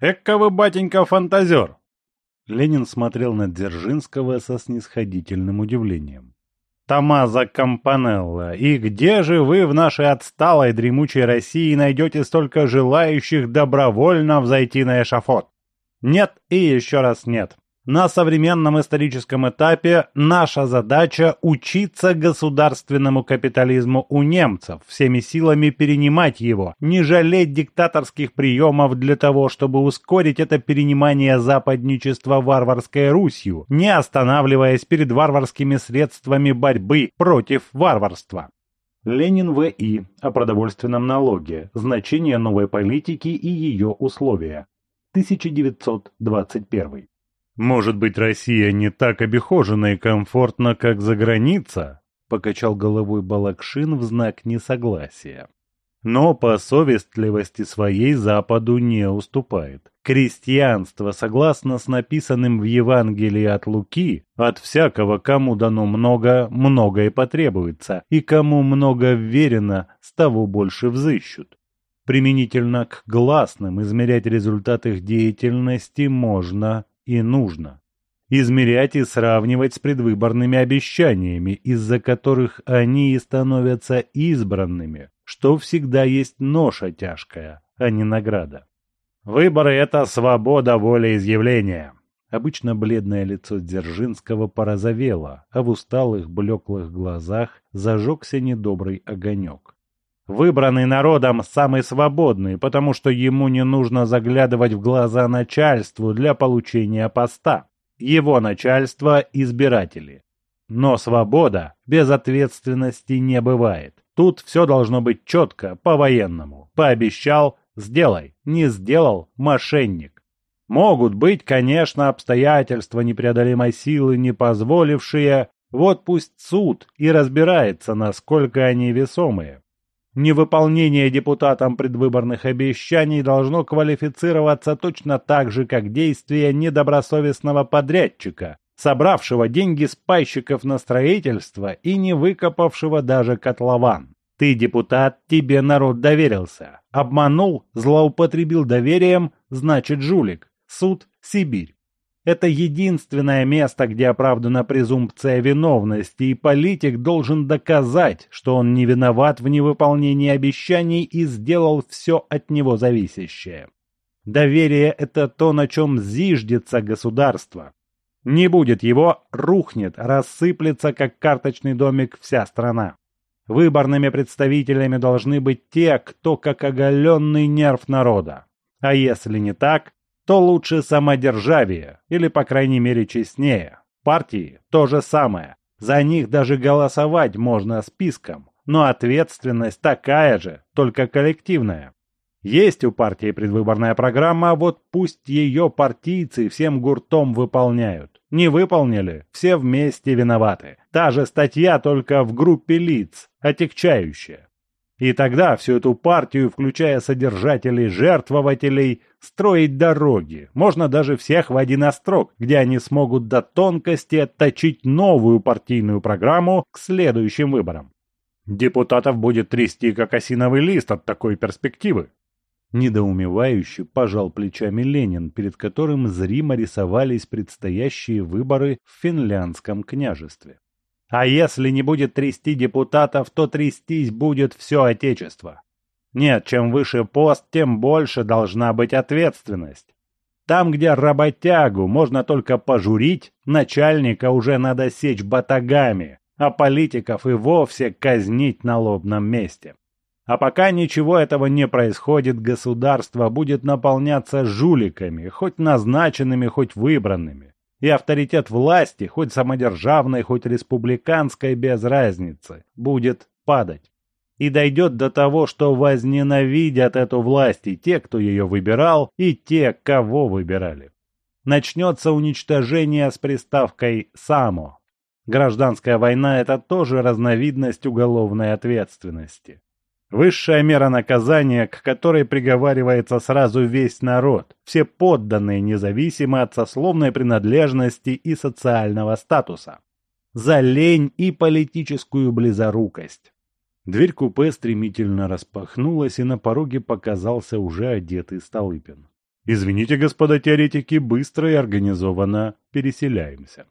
Экка вы, батенька, фантазер!» Ленин смотрел на Дзержинского со снисходительным удивлением. Томазо Кампанелло, и где же вы в нашей отсталой дремучей России найдете столько желающих добровольно взойти на эшафот? Нет и еще раз нет. На современном историческом этапе наша задача – учиться государственному капитализму у немцев, всеми силами перенимать его, не жалеть диктаторских приемов для того, чтобы ускорить это перенимание западничества варварской Русью, не останавливаясь перед варварскими средствами борьбы против варварства. Ленин В.И. о продовольственном налоге, значение новой политики и ее условия. 1921 «Может быть, Россия не так обихожена и комфортна, как за граница?» — покачал головой Балакшин в знак несогласия. Но по совестливости своей Западу не уступает. Крестьянство, согласно с написанным в Евангелии от Луки, от всякого, кому дано много, многое потребуется, и кому много вверено, с того больше взыщут. Применительно к гласным измерять результат их деятельности можно и нужно. Измерять и сравнивать с предвыборными обещаниями, из-за которых они и становятся избранными, что всегда есть ноша тяжкая, а не награда. Выборы – это свобода волеизъявления. Обычно бледное лицо Дзержинского порозовело, а в усталых блеклых глазах зажегся недобрый огонек. Выбранный народом самый свободный, потому что ему не нужно заглядывать в глаза начальству для получения поста. Его начальство – избиратели. Но свобода без ответственности не бывает. Тут все должно быть четко, по-военному. Пообещал – сделай, не сделал – мошенник. Могут быть, конечно, обстоятельства непреодолимой силы, не позволившие, вот пусть суд и разбирается, насколько они весомые. Невыполнение депутатам предвыборных обещаний должно квалифицироваться точно так же, как действие недобросовестного подрядчика, собравшего деньги с на строительство и не выкопавшего даже котлован. Ты, депутат, тебе народ доверился. Обманул, злоупотребил доверием, значит жулик. Суд – Сибирь. Это единственное место, где оправдана презумпция виновности, и политик должен доказать, что он не виноват в невыполнении обещаний и сделал все от него зависящее. Доверие – это то, на чем зиждется государство. Не будет его, рухнет, рассыплется, как карточный домик, вся страна. Выборными представителями должны быть те, кто как оголенный нерв народа. А если не так, то лучше самодержавие, или, по крайней мере, честнее. Партии – то же самое. За них даже голосовать можно списком, но ответственность такая же, только коллективная. Есть у партии предвыборная программа, вот пусть ее партийцы всем гуртом выполняют. Не выполнили, все вместе виноваты. Та же статья, только в группе лиц, отягчающая. И тогда всю эту партию, включая содержателей, жертвователей, строить дороги. Можно даже всех в один острог, где они смогут до тонкости отточить новую партийную программу к следующим выборам. Депутатов будет трясти, как осиновый лист от такой перспективы. Недоумевающе пожал плечами Ленин, перед которым зримо рисовались предстоящие выборы в финляндском княжестве. А если не будет трясти депутатов, то трястись будет все Отечество. Нет, чем выше пост, тем больше должна быть ответственность. Там, где работягу можно только пожурить, начальника уже надо сечь батагами, а политиков и вовсе казнить на лобном месте. А пока ничего этого не происходит, государство будет наполняться жуликами, хоть назначенными, хоть выбранными и авторитет власти, хоть самодержавной, хоть республиканской, без разницы, будет падать. И дойдет до того, что возненавидят эту власть и те, кто ее выбирал, и те, кого выбирали. Начнется уничтожение с приставкой «само». Гражданская война – это тоже разновидность уголовной ответственности. Высшая мера наказания, к которой приговаривается сразу весь народ, все подданные независимо от сословной принадлежности и социального статуса. За лень и политическую близорукость. Дверь купе стремительно распахнулась, и на пороге показался уже одетый Столыпин. Извините, господа теоретики, быстро и организованно переселяемся.